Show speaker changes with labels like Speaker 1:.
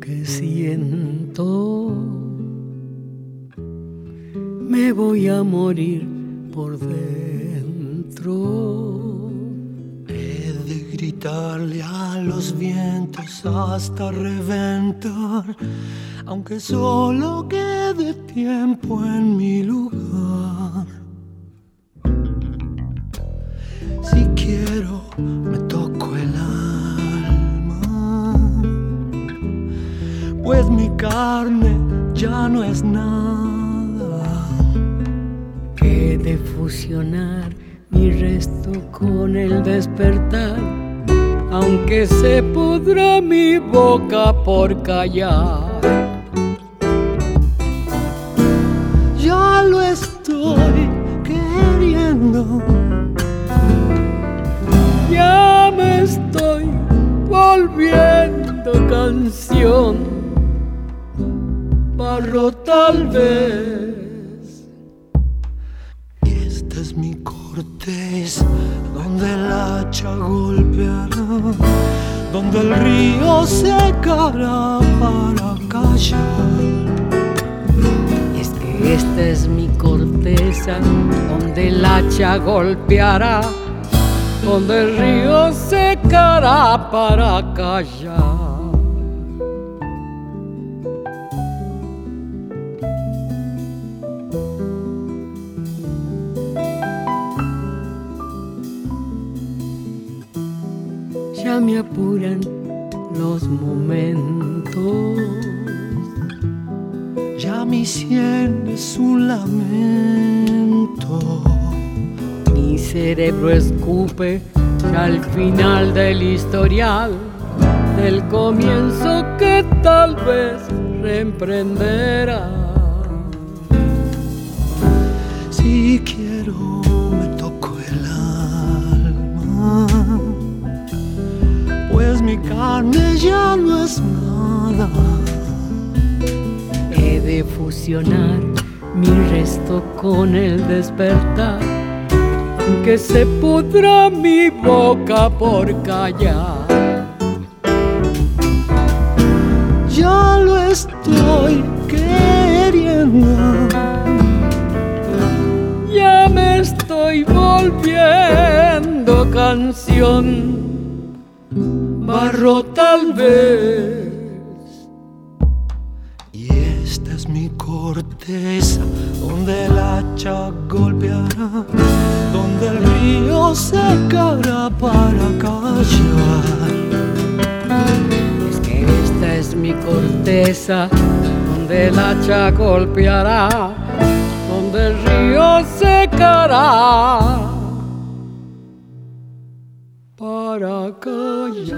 Speaker 1: que siento. Me voy a morir por dentro.
Speaker 2: He de gritarle a los vientos hasta reventar, aunque solo quede tiempo en mi lugar. Carne ya no es nada.
Speaker 1: He de fusionar mi resto con el despertar, aunque se pudra mi boca por callar.
Speaker 2: Ya lo estoy queriendo.
Speaker 1: Ya me estoy volviendo canción, barro tal vez.
Speaker 2: Y esta es mi corteza, donde el hacha golpeará, donde el río secará para callar.
Speaker 1: Y es que esta es mi corteza, donde el hacha golpeará, donde el río secará para callar. Me apuran los momentos.
Speaker 2: Ya mi sien es un lamento.
Speaker 1: Mi cerebro escupe ya al final del historial, del comienzo que tal vez reemprenderá.
Speaker 2: Si quiero, me toco el alma, ya no es nada.
Speaker 1: He de fusionar mi resto con el despertar, que se pudra mi boca por callar.
Speaker 2: Ya lo estoy queriendo.
Speaker 1: Ya me estoy volviendo canción, barro tal vez.
Speaker 2: Y esta es mi corteza, donde el hacha golpeará, donde el río secará para callar.
Speaker 1: Es que esta es mi corteza, donde el hacha golpeará, donde el río secará 살아가야.